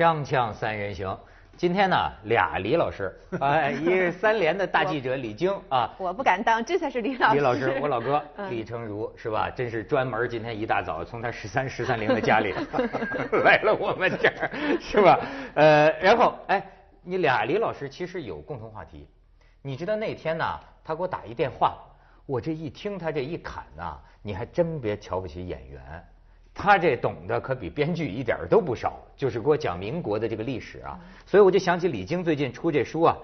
锵锵三人行，今天呢俩李老师，哎，一是三联的大记者李菁 啊，我不敢当，这才是李老师。李老师，我老哥 嗯李成儒是吧？真是专门今天一大早从他十三十三陵的家里来了我们这儿，是吧？呃，然后哎，你俩李老师其实有共同话题，你知道那天呢，他给我打一电话，我这一听他这一侃呐，你还真别瞧不起演员。他这懂得可比编剧一点都不少，就是给我讲民国的这个历史啊，所以我就想起李菁最近出这书啊，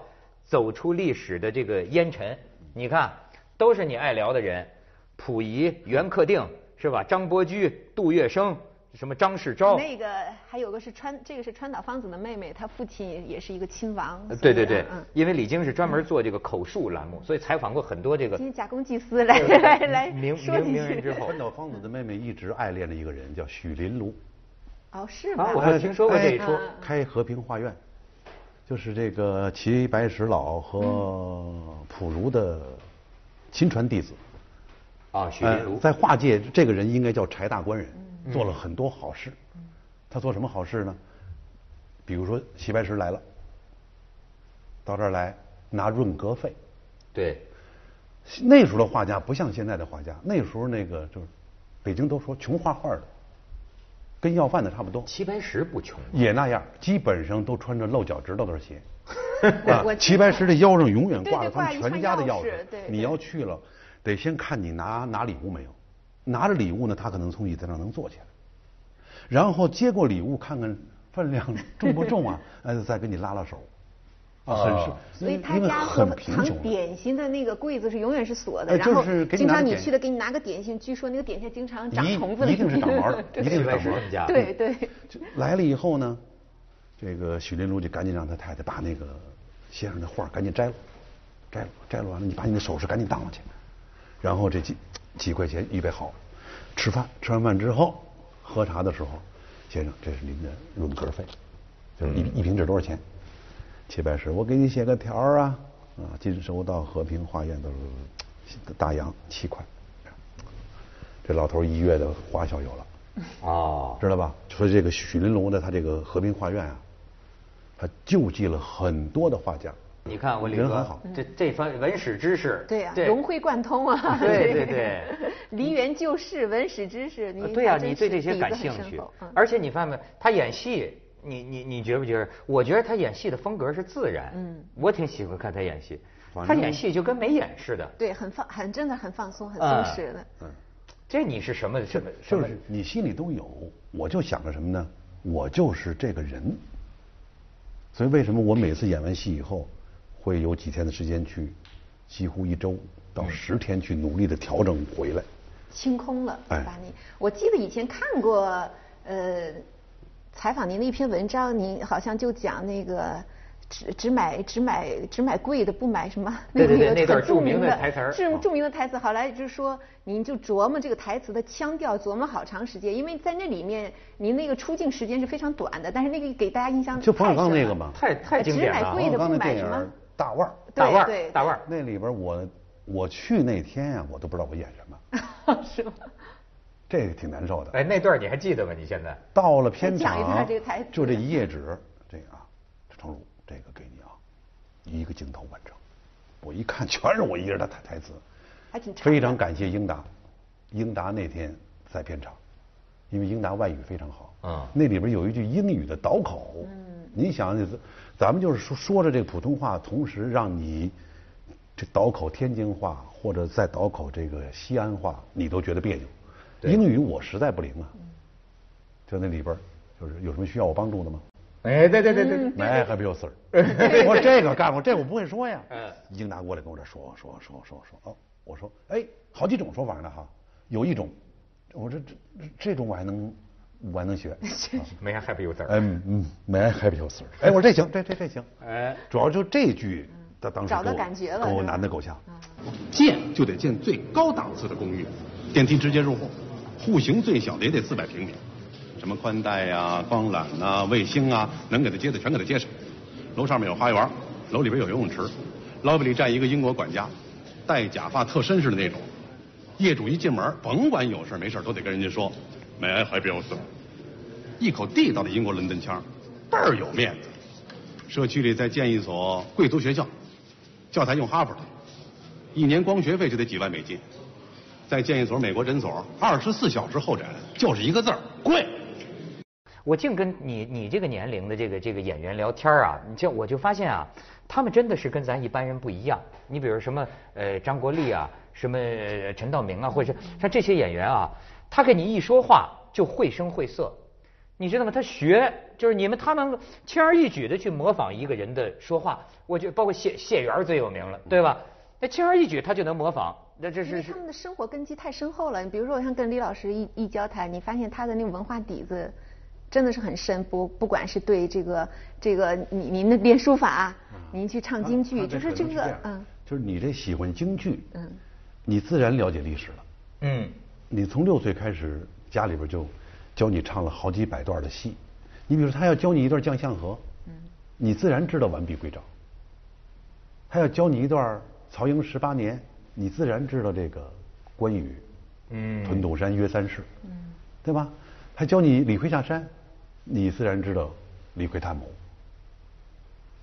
走出历史的这个烟尘，你看都是你爱聊的人，溥仪、袁克定是吧？张伯驹、杜月笙，什么张世钊，那个还有个是川，这个是川岛芳子的妹妹，她父亲也是一个亲王。呃对对对。嗯，因为李菁是专门做这个口述栏目，所以采访过很多这个今天假公济私 来来来名说几名名人。之后。川岛芳子的妹妹一直爱恋着一个人，叫许林庐，哦，是吗啊？我还听说过这一出。嗯开和平画院，就是这个齐白石老和溥儒的亲传弟子。啊，许林呃庐，在画界，这个人应该叫柴大官人，做了很多好事。他做什么好事呢？比如说齐白石来了，到这儿来拿润格费。对，那时候的画家不像现在的画家，那时候那个就是北京都说穷画画的，跟要饭的差不多，齐白石不穷，也那样，基本上都穿着露脚趾头的鞋。齐白石的腰上永远挂着他们全家的钥匙钥匙对，你要去了，得先看你拿拿礼物没有，拿着礼物呢，他可能从椅子上能坐起来，然后接过礼物看看分量重不重啊，呃，再给你拉拉手，啊，很是，所以他家和很贫藏穷的。点心的那个柜子是永远是锁的，呃然后就是经常你去了给你拿个点心，据说那个点心经常长虫子的，一定是长毛的一定是长毛的家，对对，来了以后呢，这个许林庐就赶紧让他太太把那个先生的画赶紧摘了，摘了，摘了完了，你把你的首饰赶紧当了去，然后这几几块钱预备好，吃饭，吃完饭之后喝茶的时候，先生，这是您的润格费，就是一、一瓶纸多少钱？齐白石，我给你写个条儿啊，啊，今收到和平画院的大洋七块，这老头儿一月的花销有了。哦，知道吧？说这个许林龙的他这个和平画院啊，他救济了很多的画家。你看我李哥很好，这这番文史知识，对呀，融会贯通啊！对对对，梨园旧事、文史知识，你呃对呀、还真你对这些感兴趣嗯，而且你发现没，他演戏，你你你觉不觉得？我觉得他演戏的风格是自然，嗯，我挺喜欢看他演戏，他演戏就跟没演似的。对，很放，很真的很放松，很松啊弛的。嗯，这你是什么什么什么？就是你心里都有，我就想着什么呢？我就是这个人。所以为什么我每次演完戏以后，会有几天的时间去，几乎一周到十天去努力的调整回来。清空了，哎把你。我记得以前看过，呃，采访您的一篇文章，您好像就讲那个只只买只买只买贵的，不买什么。对对对个那段很著著名的的台词儿著著名的台词。后来就是说，您就琢磨这个台词的腔调，琢磨好长时间，因为在那里面您那个出镜时间是非常短的，但是那个给大家印象就冯小刚那个嘛太太经典了只买贵的不买什么大腕儿》，大腕儿，大腕儿，那里边我我去那天呀、我都不知道我演什么，是吗？这个挺难受的。哎，那段你还记得吗？你现在？到了片讲一场下这个台词，就这一页纸，这个啊，程儒，这个给你啊，一个镜头完成。我一看，全是我一个人的台台词，还挺长非常感谢英达，英达那天在片场，因为英达外语非常好，嗯那里边有一句英语的倒口，嗯，你想，咱们就是说说着这个普通话，同时让你这倒口天津话或者再倒口这个西安话，你都觉得别扭。英语我实在不灵啊，就那里边儿就是有什么需要我帮助的吗？哎，对对对对，没 help you sir。我说这个干过，这我不会说呀。嗯英达过来跟我这说说说说说哦，我说哎，好几种说法呢哈，有一种，我说这这这种我还能我能学。没啥 happy user。嗯嗯，没 help you sir。哎，我说这行，这这这行。哎主要就这句，他当时找到感觉了给我是吧难的够呛。建就得建最高档次的公寓，电梯直接入户，户型最小的也得四百平米，什么宽带呀、光缆呐、卫星啊，能给他接的全给他接上。楼上面有花园，楼里边有游泳池，lobby 里站一个英国管家，戴假发特绅士的那种。业主一进门，甭管有事没事都得跟人家说，May I help you sir？一口地道的英国伦敦腔，倍儿有面子。社区里再建一所贵族学校，教材用哈佛的，一年光学费就得几万美金。再建一所美国诊所，二十四小时候诊，就是一个字儿贵。我净跟你你这个年龄的这个这个演员聊天啊，你就我就发现啊，他们真的是跟咱一般人不一样。你比如什么呃张国立啊，什么呃陈道明啊，或者是像这些演员啊，他跟你一说话就绘声绘色，你知道吗？他学就是你们他能轻而易举的去模仿一个人的说话，我觉得包括谢谢元最有名了，对吧？那轻而易举他就能模仿，那这是是因为他们的生活根基太深厚了。你比如说，我像跟李老师一一交谈，你发现他的那个文化底子真的是很深，不不管是对这个这个您您的练书法，您去唱京剧，就是这个嗯就是你这喜欢京剧，嗯，你自然了解历史了。嗯你从六岁开始，家里边就教你唱了好几百段的戏。你比如他要教你一段《将相和》，嗯，你自然知道完璧归赵。他要教你一段曹营十八年，你自然知道这个关羽，嗯屯土山约三世，嗯，对吧？他教你李逵下山，你自然知道李逵探母。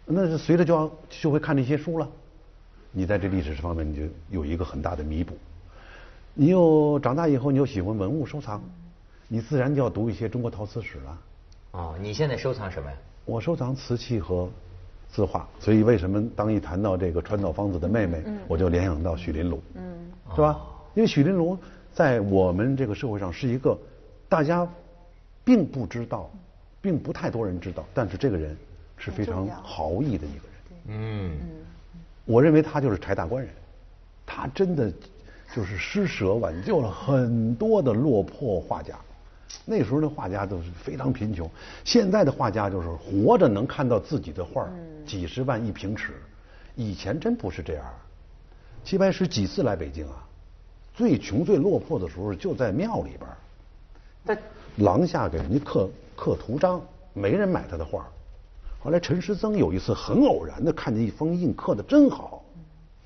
那是随着就要就会看这些书了，你在这历史方面你就有一个很大的弥补。你又长大以后，你又喜欢文物收藏，你自然就要读一些中国陶瓷史了。哦，你现在收藏什么呀？我收藏瓷器和字画，所以为什么当一谈到这个川岛芳子的妹妹，我就联想到许麟庐，嗯，是吧？因为许麟庐在我们这个社会上是一个大家并不知道，并不太多人知道，但是这个人是非常豪义的一个人。嗯我认为他就是柴大官人，他真的就是施舍挽救了很多的落魄画家。那时候的画家都是非常贫穷，现在的画家就是活着能看到自己的画几十万一平尺，以前真不是这样。齐白石几次来北京啊？最穷最落魄的时候就在庙里边在，廊下给人家刻刻图章，没人买他的画。后来陈师曾有一次很偶然的看见一封印刻的真好，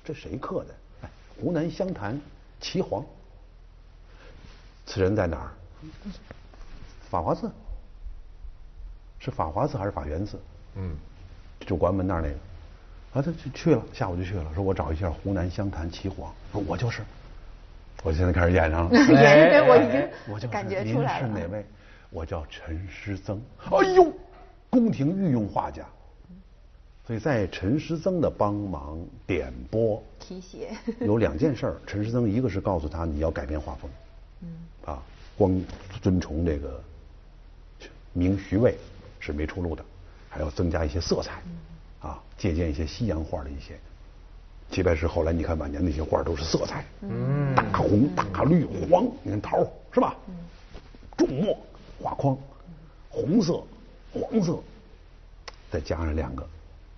这谁刻的？哎，湖南湘潭岐黄。此人在哪儿？法华寺。是法华寺还是法源寺？嗯就关门那儿那个。啊，他就去了，下午就去了，说我找一下湖南湘潭岐黄，说我就是，我现在开始演上了。演对我已我就是经感觉您出来了。是哪位？我叫陈师曾。哎呦，宫廷御用画家。所以在陈师曾的帮忙点拨，提携，有两件事儿。陈师曾一个是告诉他你要改变画风，嗯，啊，光遵从这个明徐渭是没出路的，还要增加一些色彩，啊，借鉴一些西洋画的一些。齐白石后来你看晚年那些画都是色彩，嗯，大红、大绿、黄，你看桃是吧？重墨画框，红色、黄色，再加上两个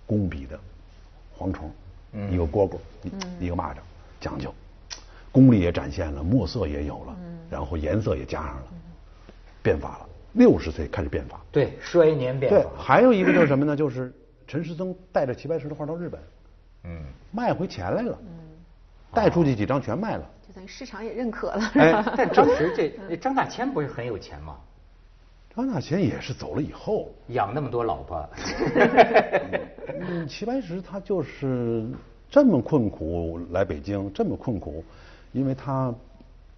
工笔的蝗虫，一个蝈蝈，一一个蚂蚱，讲究，功力也展现了，墨色也有了，然后颜色也加上了，变法了。六十岁开始变法，对，衰年变对，法。还有一个就是什么呢？就是陈师曾带着齐白石的画到日本，嗯，卖回钱来了，带出去几张全卖了。就等于市场也认可了。哎，但当时这张大千不是很有钱吗？张大千也是走了以后，养那么多老婆。嗯，齐白石他就是这么困苦来北京，这么困苦，因为他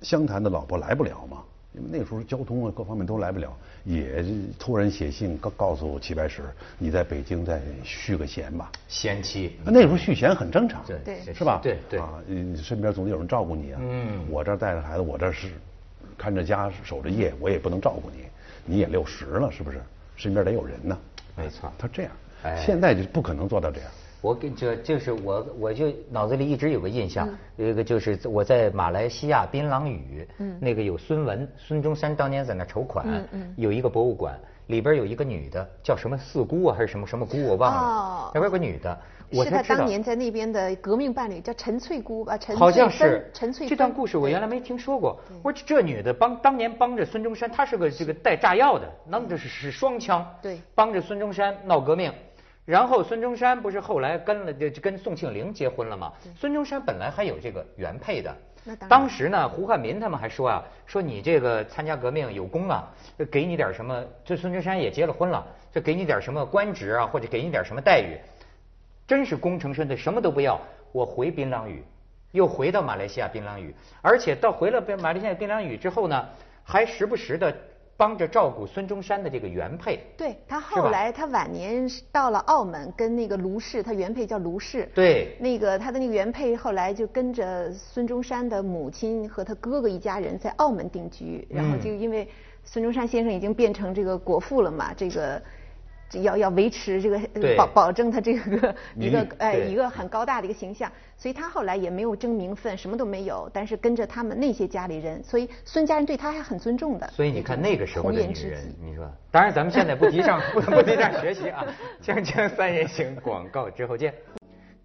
湘潭的老婆来不了嘛，因为那时候交通啊各方面都来不了，也突然写信告告诉齐白石，你在北京再续个弦吧。贤妻。那时候续弦很正常，对对是吧？对对啊，你身边总得有人照顾你啊。嗯我这带着孩子，我这是看着家守着夜，我也不能照顾你，你也六十了，是不是？身边得有人呢。没错他这样，哎。现在就不可能做到这样。我跟这就是我我就脑子里一直有个印象，有一个就是我在马来西亚槟榔屿，那个有孙文孙中山当年在那筹款，有一个博物馆，里边有一个女的叫什么四姑啊还是什么什么姑我忘了。哦，那边有个女的，我是他才知道。当年在那边的革命伴侣，叫陈翠姑吧？陈好像翠芬是。陈翠芬。这段故事我原来没听说过。我说这女的帮当年帮着孙中山，她是个这个带炸药的，弄的是是双枪，对。帮着孙中山闹革命。然后孙中山不是后来跟了就跟宋庆龄结婚了吗？孙中山本来还有这个原配的，当时呢，胡汉民他们还说啊，说你这个参加革命有功啊，就给你点什么，这孙中山也结了婚了，就给你点什么官职啊，或者给你点什么待遇。真是功成身退，什么都不要，我回槟榔屿，又回到马来西亚槟榔屿，而且到回了马来西亚槟榔屿之后呢，还时不时的帮着照顾孙中山的这个原配。对他后来，他晚年到了澳门，跟那个卢氏，他原配叫卢氏。对那个他的那个原配后来就跟着孙中山的母亲和他哥哥一家人在澳门定居，然后就因为孙中山先生已经变成这个国父了嘛，这个。这要要维持这个保保证他这个一个哎一个很高大的一个形象，所以他后来也没有争名分，什么都没有，但是跟着他们那些家里人，所以孙家人对他还很尊重的。所以你看那个时候的女人你说，当然咱们现在不提倡 不不提倡学习啊。锵锵三人行，广告之后见。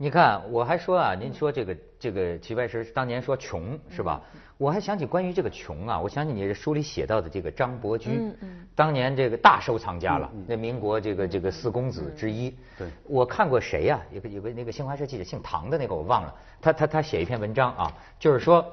你看，我还说啊，您说这个这个齐白石当年说穷是吧？我还想起关于这个穷啊，我想起你这书里写到的这个张伯驹，嗯嗯。当年这个大收藏家了，那民国这个这个四公子之一。对。我看过谁呀、有个有个那个新华社记者姓唐的那个我忘了，他他他写一篇文章啊，就是说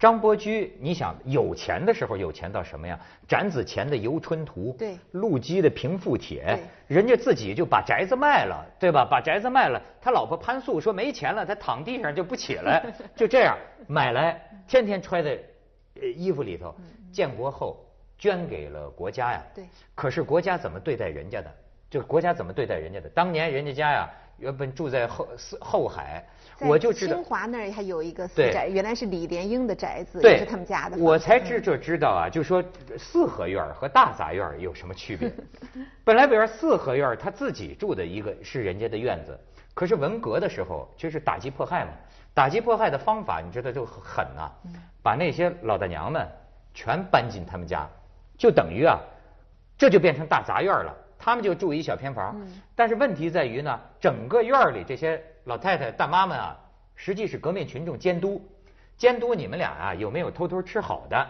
张伯驹，你想有钱的时候有钱到什么呀？展子虔的《游春图》，对陆机的《平复帖》，人家自己就把宅子卖了，对吧？把宅子卖了，他老婆潘素说没钱了，他躺地上就不起来，就这样买来，天天揣在呃衣服里头，建国后捐给了国家呀。对可是国家怎么对待人家的？就国家怎么对待人家的？当年人家家呀，原本住在后四后海，我就知道清。华那儿还有一个私宅，原来是李莲英的宅子，对，也是他们家的。我才知就知道啊，就说四合院儿和大杂院儿有什么区别？本来比如说四合院儿他自己住的一个是人家的院子，可是文革的时候就是打击迫害嘛，打击迫害的方法你知道就很狠呐、把那些老大娘们全搬进他们家，就等于啊，这就变成大杂院儿了。他们就住一小偏房，但是问题在于呢，整个院儿里这些老太太大妈们啊，实际是革命群众监督，监督你们俩啊有没有偷偷吃好的，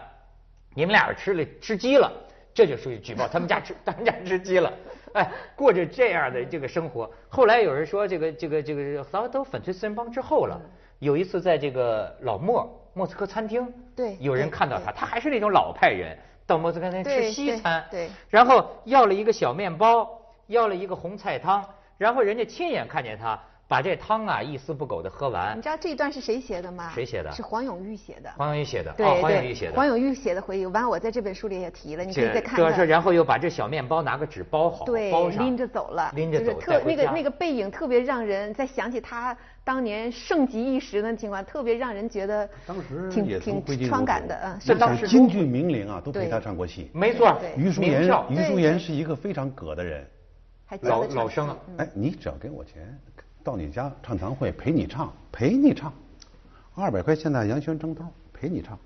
你们俩吃了吃鸡了，这就属于举报他们家吃 他们家吃鸡了，哎，过着这样的这个生活。后来有人说这个这个这个早都粉碎四人帮之后了，有一次在这个老莫莫斯科餐厅，对有人看到他，他还是那种老派人，到莫斯科餐厅吃西餐，对。然后要了一个小面包，要了一个红菜汤，然后人家亲眼看见他把这汤啊一丝不苟的喝完你知。道这一段是谁写的吗？谁写的是黄永玉写的。黄永玉写的，对哦，黄永对玉写的。黄永玉写的回忆，完了我在这本书里也提了，你可以再看主要是看。然后又把这小面包拿个纸包好，对包，上，拎着走了，拎着走就是特那个那个背影特别让人在想起他当年盛极一时的情况，特别让人觉得当时挺挺伤感的，嗯，这当时京剧名伶啊，都陪他唱过戏。没错对，余淑妍余淑妍是一个非常葛的人。还老老生啊嗯哎，你只要给我钱，到你家唱堂会陪你唱，陪你唱，二百块现大洋宣蒸兜，陪你唱，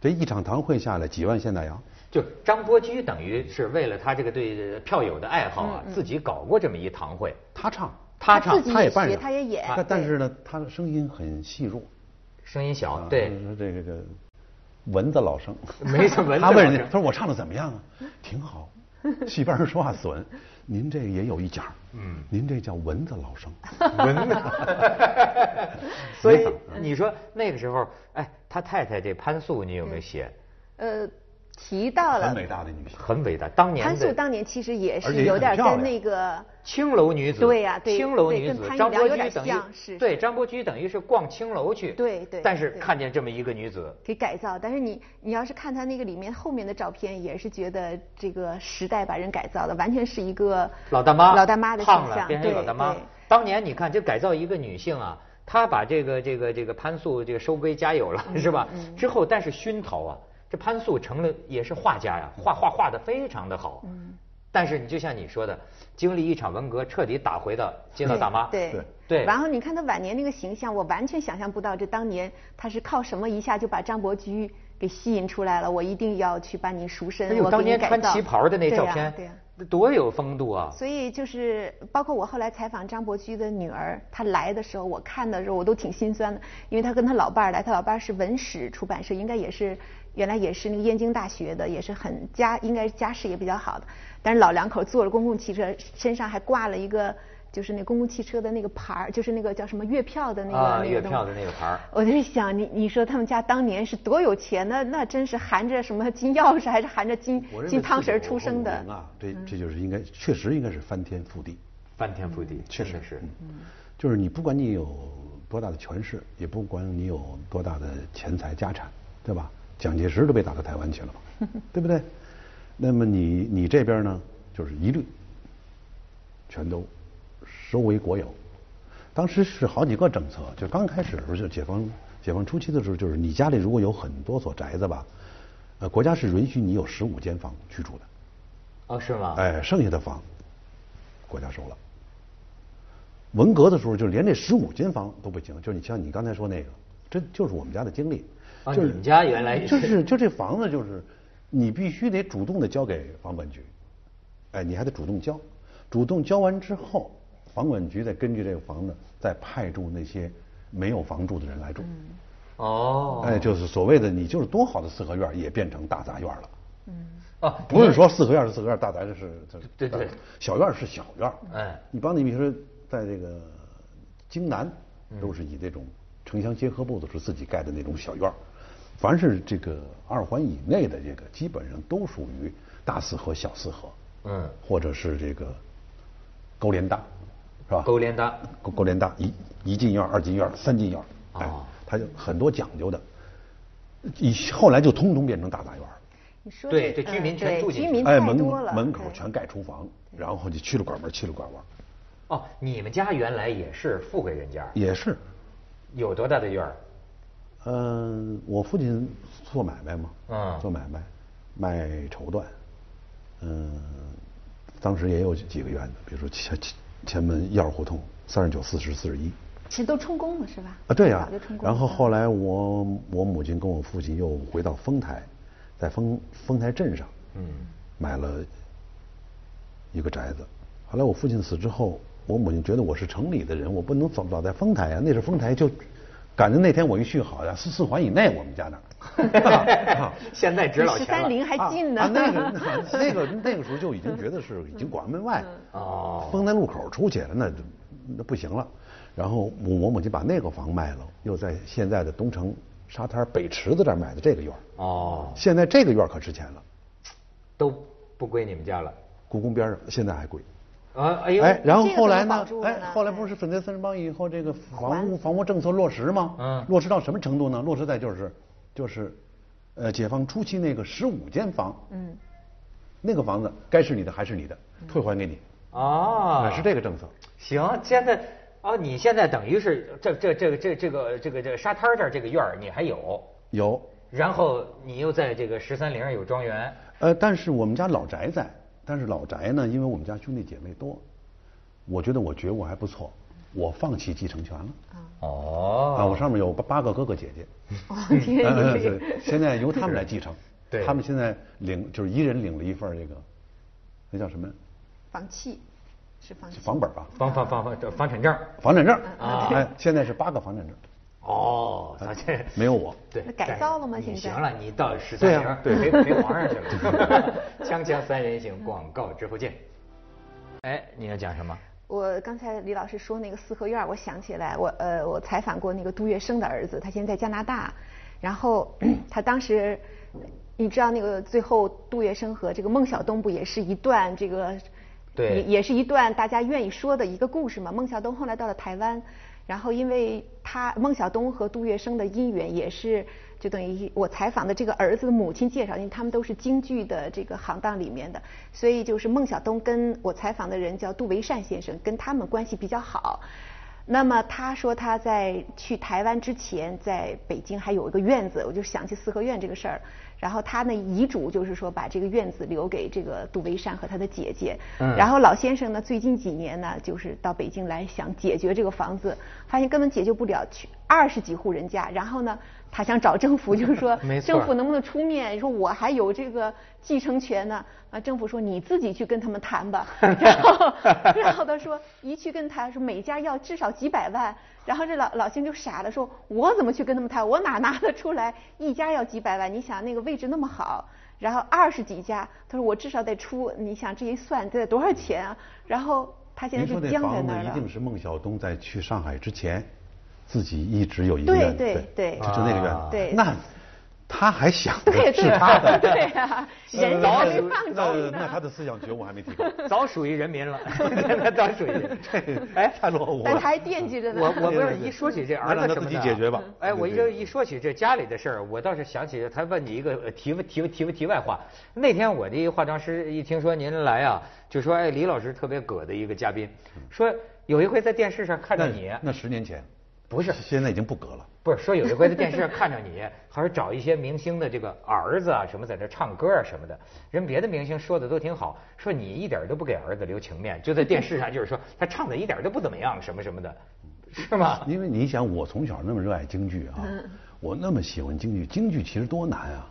这一场堂会下来几万现大洋。就张伯驹等于是为了他这个对票友的爱好啊，嗯自己搞过这么一堂会，他唱，他唱他自己也扮上，他也演，对但但是呢，他的声音很细弱。声音小，啊对，说这个这个蚊子老生，没什么蚊 子他问人家，他说我唱的怎么样啊？挺好。戏班人说话损，您这也有一讲，嗯您这叫蚊子老生。蚊子。所以你说那个时候，哎，他太太这潘素，你有没有写？呃，提到了很伟大的女性。很伟大，当年潘素当年其实也是有点跟那个青楼女子，对呀对青楼对跟女子，张潘玉良有点伯驹等于像是是。对张伯驹等于是逛青楼去，对对但是看见这么一个女子，给改造，但是你你要是看她那个里面后面的照片，也是觉得这个时代把人改造的，完全是一个老大妈，老大妈的形象，胖了变成对老大妈。对。当年你看，就改造一个女性啊，她把这个这个这个潘素这个收归家有了，嗯是吧？之后，但是熏陶啊，这潘素成了也是画家呀，画画画的非常的好。嗯但是你就像你说的，经历一场文革，彻底打回到街道大妈。对对对然后你看他晚年那个形象，我完全想象不到，这当年他是靠什么一下就把张伯驹给吸引出来了。我一定要去把你赎身，哎呦，我当年给你改造穿旗袍的那照对呀片，对呀多有风度啊！所以就是包括我后来采访张伯驹的女儿，她来的时候，我看的时候我都挺心酸的，因为她跟她老伴儿来，她老伴儿是文史出版社，应该也是原来也是那个燕京大学的，也是很家应该家世也比较好的，但是老两口坐着公共汽车，身上还挂了一个就是那公共汽车的那个牌儿，就是那个叫什么月票的那个、啊，那个东月票的那个牌儿。我就在想，你你说他们家当年是多有钱呢？那真是含着什么金钥匙，还是含着金金汤匙儿出生的？古啊，这这就是应该，确实应该是翻天覆地。翻天覆地，确实是。就是你不管你有多大的权势，也不管你有多大的钱财家产，对吧？蒋介石都被打到台湾去了嘛，对不对？那么你你这边呢，就是一律全都收为国有。当时是好几个政策，就刚开始的时候，就解放解放初期的时候，就是你家里如果有很多所宅子吧，呃，国家是允许你有十五间房居住的。哦，是吗？哎，剩下的房，国家收了。文革的时候，就连这十五间房都不行，就是你像你刚才说那个，这就是我们家的经历。就是啊你们家原来也就是是就这房子就是，你必须得主动的交给房管局，哎，你还得主动交，主动交完之后，房管局再根据这个房子再派驻那些没有房住的人来住。哦。哎，就是所谓的你就是多好的四合院也变成大杂院了。嗯，啊，不是说四合院是四合院，大宅子是是对对小院是小院。哎你帮你比如说在这个京南，都是以这种城乡结合部都是自己盖的那种小院儿凡是这个二环以内的这个，基本上都属于大四合、小四合，嗯，或者是这个勾连搭，是吧？勾连搭勾勾连搭一一进院儿、二进院儿、三进院儿，哎哦，它就很多讲究的。以后来就通通变成大杂院儿。你说对这这居民全住进哎，门门口全盖厨房，然后就去了拐弯，去了拐弯，哦，你们家原来也是富贵人家，也是。有多大的院儿？嗯，我父亲做买卖嘛，嗯做买卖，卖绸缎，嗯，当时也有几个院子，比如说前前前门一二胡同三十九、四十、四十一。其实都充公了是吧？啊，对呀。然后后来我我母亲跟我父亲又回到丰台，在丰丰台镇上，嗯，买了一个宅子。后来我父亲死之后，我母亲觉得我是城里的人，我不能总老在丰台啊。那时候丰台就赶着那天我一去，好像，四四环以内我们家那儿。现在值老十钱了。三陵还近呢。啊，那个那个那个时候就已经觉得是已经管门外，哦封在路口出去了，那就那不行了。然后我我母亲把那个房卖了，又在现在的东城沙滩北池子这儿买的这个院儿哦，现在这个院儿可值钱了，都不归你们家了。故宫边上现在还贵。啊，哎呦，哎，然后后来呢？哎后来不是粉碎四人帮以后，这个房屋房屋政策落实吗？嗯落实到什么程度呢？落实在就是就是，呃，解放初期那个十五间房，嗯，那个房子该是你的还是你的，退还给你，哦哎，是这个政策。行，现在哦，你现在等于是这这这个这这个这个这个沙滩这儿这个院儿你还有，有，然后你又在这个十三陵有庄园，呃，但是我们家老宅在，但是老宅呢，因为我们家兄弟姐妹多，我觉得我觉悟还不错，我放弃继承权了。哦啊，我上面有八八个哥哥姐姐，哦 天现在由他们来继承。对他们现在领就是一人领了一份这个，那叫什么？房契是房契。房本吧？房房房房房产证房产证啊哎，现在是八个房产证，哦，他这没有我。对那改造了吗现在行了，你到十三陵对啊陪陪 皇上去了。锵锵三人行，广告之后见。哎，你要讲什么？我刚才李老师说那个四合院，我想起来，我呃我采访过那个杜月笙的儿子，他现在在加拿大，然后 他当时，你知道那个最后杜月笙和这个孟小冬不也是一段这个，对也也是一段大家愿意说的一个故事嘛。孟小冬后来到了台湾，然后因为他孟小冬和杜月笙的姻缘也是。就等于我采访的这个儿子的母亲介绍，因为他们都是京剧的这个行当里面的，所以就是孟小冬跟我采访的人叫杜维善先生，跟他们关系比较好。那么他说他在去台湾之前，在北京还有一个院子，我就想起四合院这个事儿。然后他呢遗嘱就是说把这个院子留给这个杜维善和他的姐姐。嗯然后老先生呢最近几年呢就是到北京来想解决这个房子，发现根本解决不了，去二十几户人家。然后呢他想找政府，就是说 政府能不能出面说我还有这个继承权呢？啊，政府说你自己去跟他们谈吧。然后然后他说一去跟他说每家要至少几百万。然后这老老星就傻了，说我怎么去跟他们谈？我哪拿得出来？一家要几百万？你想那个位置那么好，然后二十几家，他说我至少得出，你想这一算得多少钱啊？然后他现在就僵在那儿了。一定是孟小冬在去上海之前，自己一直有一个对愿望，对对就就那个愿。对那他还想是他的，对呀，人家还没放 那走那他。的思想觉悟还没提高，早属于人民了，那早属于。哎，太落伍了。但他还惦记着呢。我我不是对对对一说起这儿那让他子什么的啊，自己解决吧哎，我一一说起这家里的事儿，我倒是想起他问你一个呃题题题题外话。那天我的一化妆师一听说您来啊，就说哎，李老师特别葛的一个嘉宾，说有一回在电视上看着你，那十年前不是现在已经不隔了。不是说有一回在电视上看着你，还是找一些明星的这个儿子啊什么在这唱歌啊什么的，人别的明星说的都挺好，说你一点都不给儿子留情面，就在电视上就是说他唱的一点都不怎么样什么什么的，是吗？因为你想，我从小那么热爱京剧啊，我那么喜欢京剧，京剧其实多难啊，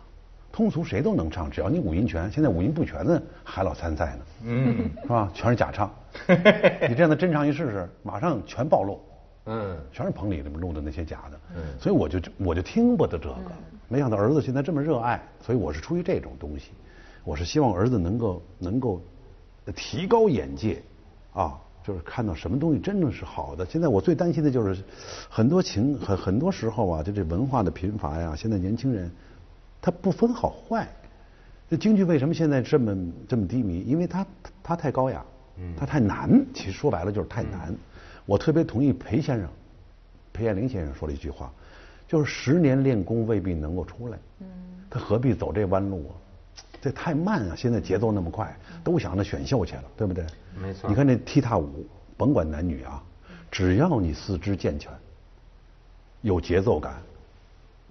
通俗谁都能唱，只要你五音全。现在五音不全的还老参赛呢，嗯是吧？全是假唱，你这样的真唱一试试，马上全暴露。嗯，全是棚里弄的那些假的，嗯所以我就我就听不得这个。没想到儿子现在这么热爱，所以我是出于这种东西，我是希望儿子能够能够提高眼界，啊，就是看到什么东西真正是好的。现在我最担心的就是很多情很很多时候啊，就这文化的贫乏呀，现在年轻人他不分好坏。这京剧为什么现在这么这么低迷？因为它它太高雅，它太难。其实说白了就是太难。我特别同意裴先生，裴艳玲先生说了一句话，就是十年练功未必能够出来。他何必走这弯路啊？这太慢啊！现在节奏那么快，都想着选秀去了，对不对？没错你看这踢踏舞，甭管男女啊，只要你四肢健全，有节奏感，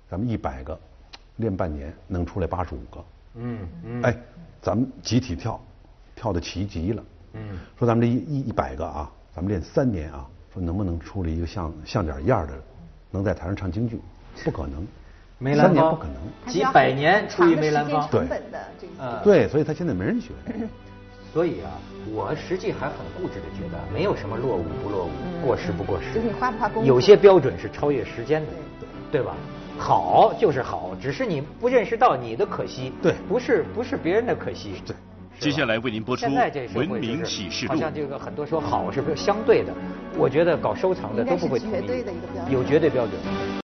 咱们一百个练半年能出来八十五个。嗯嗯，哎，咱们集体跳，跳的齐极了。嗯，说咱们这一一一百个啊，咱们练三年啊，说能不能出了一个像像点样的，能在台上唱京剧？不可能，梅兰芳三年不可能。几百年出一梅兰芳对，所以他现在没人学。所以啊，我实际还很固执的觉得，没有什么落伍不落伍，过时不过时。就是你花不花功夫有些标准是超越时间的，对吧？好就是好，只是你不认识到你的可惜，对不是不是别人的可惜，对。接下来为您播出文明启示录好》。像这个很多说好是不是相对的？我觉得搞收藏的都不会有绝对标准。